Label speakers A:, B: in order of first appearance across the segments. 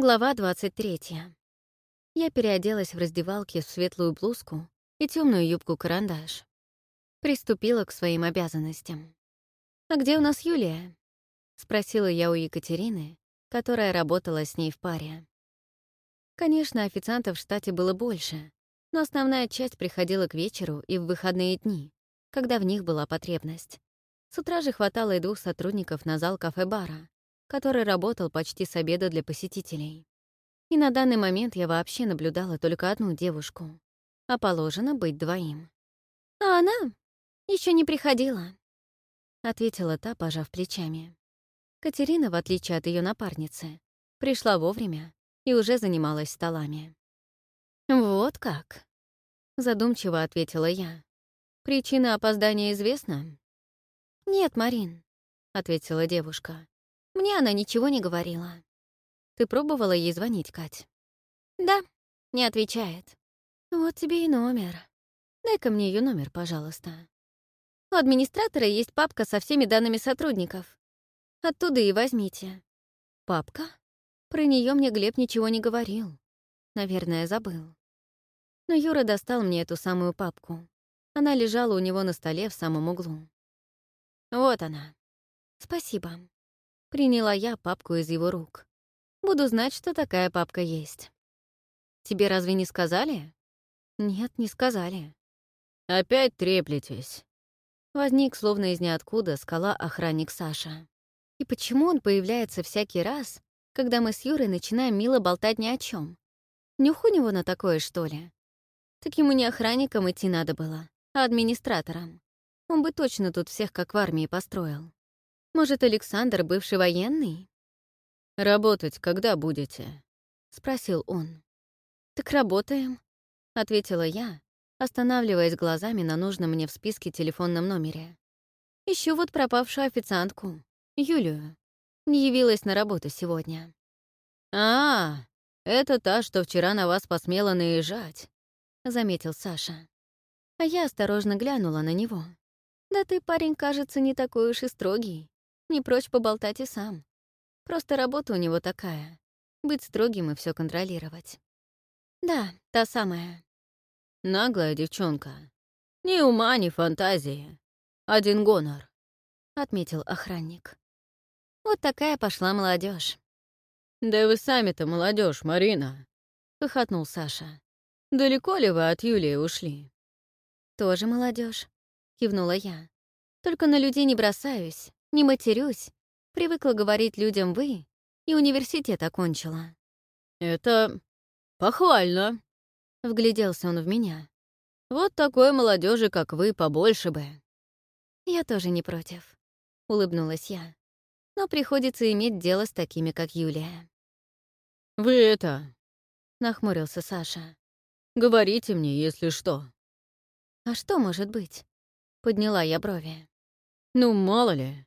A: Глава 23. Я переоделась в раздевалке в светлую блузку и темную юбку-карандаш. Приступила к своим обязанностям. «А где у нас Юлия?» — спросила я у Екатерины, которая работала с ней в паре. Конечно, официантов в штате было больше, но основная часть приходила к вечеру и в выходные дни, когда в них была потребность. С утра же хватало и двух сотрудников на зал кафе-бара, который работал почти с обеда для посетителей. И на данный момент я вообще наблюдала только одну девушку, а положено быть двоим. «А она еще не приходила», — ответила та, пожав плечами. Катерина, в отличие от ее напарницы, пришла вовремя и уже занималась столами. «Вот как?» — задумчиво ответила я. «Причина опоздания известна?» «Нет, Марин», — ответила девушка. Мне она ничего не говорила. Ты пробовала ей звонить, Кать? Да, не отвечает. Вот тебе и номер. Дай-ка мне ее номер, пожалуйста. У администратора есть папка со всеми данными сотрудников. Оттуда и возьмите. Папка? Про нее мне Глеб ничего не говорил. Наверное, забыл. Но Юра достал мне эту самую папку. Она лежала у него на столе в самом углу. Вот она. Спасибо. Приняла я папку из его рук. Буду знать, что такая папка есть. Тебе разве не сказали? Нет, не сказали.
B: Опять треплетесь.
A: Возник, словно из ниоткуда, скала охранник Саша. И почему он появляется всякий раз, когда мы с Юрой начинаем мило болтать ни о чем? Нюх у него на такое, что ли? Так ему не охранником идти надо было, а администратором. Он бы точно тут всех как в армии построил. Может, Александр бывший военный?
B: «Работать когда будете?»
A: — спросил он. «Так работаем», — ответила я, останавливаясь глазами на нужном мне в списке телефонном номере. Ищу вот пропавшую официантку, Юлию. Не явилась на работу сегодня.
B: «А, это та, что вчера на вас посмела наезжать», —
A: заметил Саша. А я осторожно глянула на него. «Да ты, парень, кажется, не такой уж и строгий. Не прочь поболтать и сам. Просто работа у него такая — быть строгим и все контролировать. Да, та самая.
B: Наглая девчонка. Ни ума, ни фантазии. Один гонор, —
A: отметил охранник. Вот такая пошла молодежь.
B: «Да вы сами-то молодежь, Марина!» — хохотнул Саша. «Далеко ли вы от Юлии ушли?»
A: «Тоже молодежь, кивнула я. «Только на людей не бросаюсь, не матерюсь. Привыкла говорить людям «вы» и университет окончила.
B: «Это похвально», — вгляделся он в меня. «Вот такой молодежи, как вы, побольше бы».
A: «Я тоже не против», — улыбнулась я. «Но приходится иметь дело с такими, как Юлия».
B: «Вы это...»
A: — нахмурился Саша.
B: «Говорите мне, если что».
A: «А что может быть?» — подняла я брови.
B: «Ну, мало ли.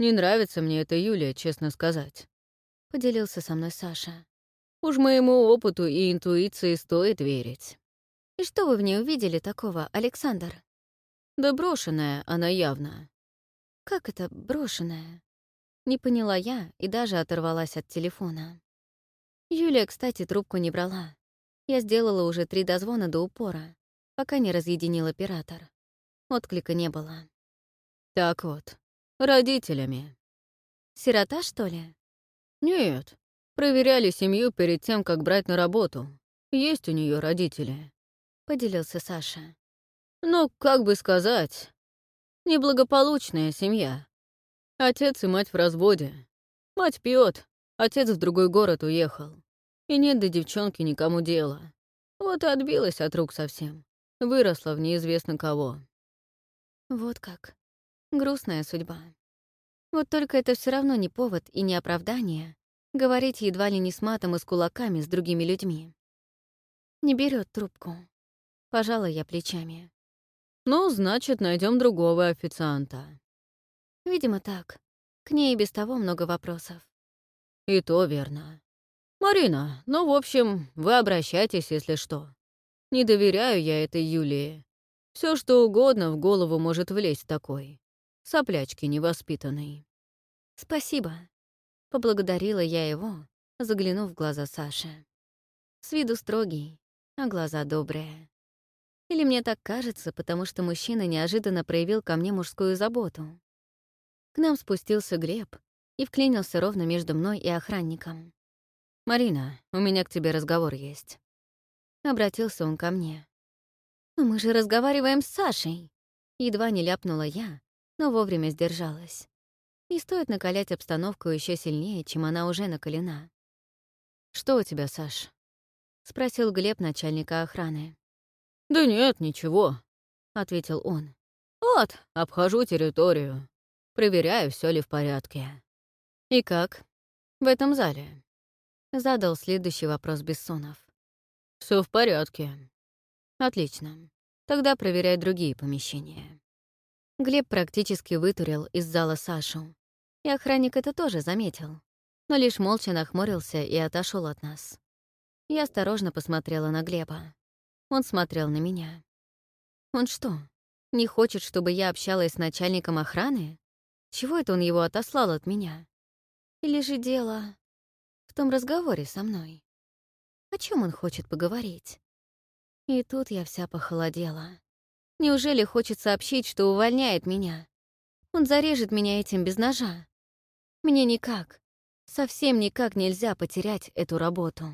B: Не нравится мне эта Юлия, честно сказать», —
A: поделился со мной Саша.
B: «Уж моему опыту и интуиции стоит верить».
A: «И что вы в ней увидели такого, Александр?»
B: «Да брошенная она явно».
A: «Как это брошенная?» Не поняла я и даже оторвалась от телефона. Юлия, кстати, трубку не брала. Я сделала уже три дозвона до упора, пока не разъединил оператор. Отклика не было.
B: Так вот, родителями.
A: Сирота, что ли?
B: Нет, проверяли семью перед тем, как брать на работу. Есть у нее родители.
A: Поделился Саша.
B: Ну, как бы сказать, неблагополучная семья. Отец и мать в разводе. Мать пьет, отец в другой город уехал. И нет до девчонки никому дела. Вот и отбилась от рук совсем. Выросла в неизвестно кого.
A: Вот как. Грустная судьба. Вот только это все равно не повод и не оправдание говорить едва ли не с матом и с кулаками с другими людьми. Не берет трубку. Пожала я плечами.
B: Ну, значит, найдем другого официанта.
A: Видимо, так. К ней и без того много вопросов.
B: И то верно. Марина, ну, в общем, вы обращайтесь, если что. Не доверяю я этой Юлии. Все что угодно в голову может влезть такой соплячки невоспитанной.
A: «Спасибо», — поблагодарила я его, заглянув в глаза Саши. С виду строгий, а глаза добрые. Или мне так кажется, потому что мужчина неожиданно проявил ко мне мужскую заботу. К нам спустился Глеб и вклинился ровно между мной и охранником.
B: «Марина, у меня к тебе разговор есть».
A: Обратился он ко мне. «Но мы же разговариваем с Сашей!» Едва не ляпнула я, но вовремя сдержалась. Не стоит накалять обстановку еще сильнее, чем она уже накалена.
B: «Что у тебя, Саш?»
A: — спросил Глеб начальника охраны.
B: «Да нет, ничего», — ответил он. «Вот, обхожу территорию. Проверяю, все ли в порядке».
A: «И как? В этом зале?» Задал следующий вопрос Бессонов.
B: Все в порядке».
A: «Отлично. Тогда проверяй другие помещения». Глеб практически вытурил из зала Сашу. И охранник это тоже заметил, но лишь молча нахмурился и отошел от нас. Я осторожно посмотрела на Глеба. Он смотрел на меня. Он что, не хочет, чтобы я общалась с начальником охраны? Чего это он его отослал от меня? Или же дело в том разговоре со мной? О чем он хочет поговорить? И тут я вся похолодела. Неужели хочет сообщить, что увольняет меня? Он зарежет меня этим без ножа. Мне никак, совсем никак нельзя потерять эту работу.